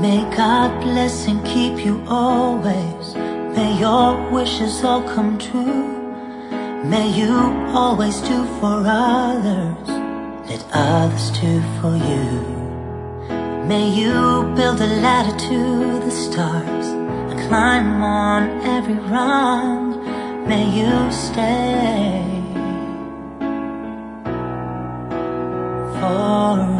May God bless and keep you always. May your wishes all come true. May you always do for others. Let others do for you. May you build a ladder to the stars and climb on every rung. May you stay forever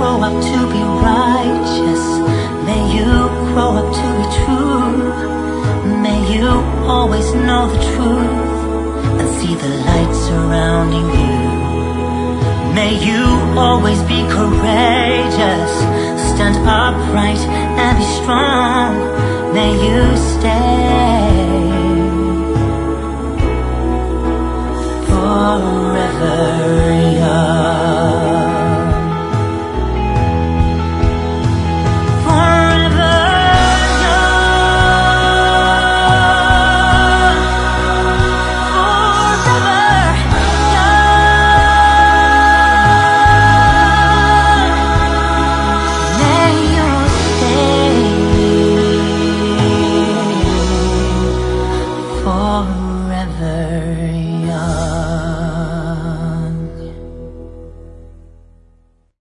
grow up to be righteous. May you grow up to be true. May you always know the truth and see the light surrounding you. May you always be courageous. Stand upright and be strong. May you stay forever. heart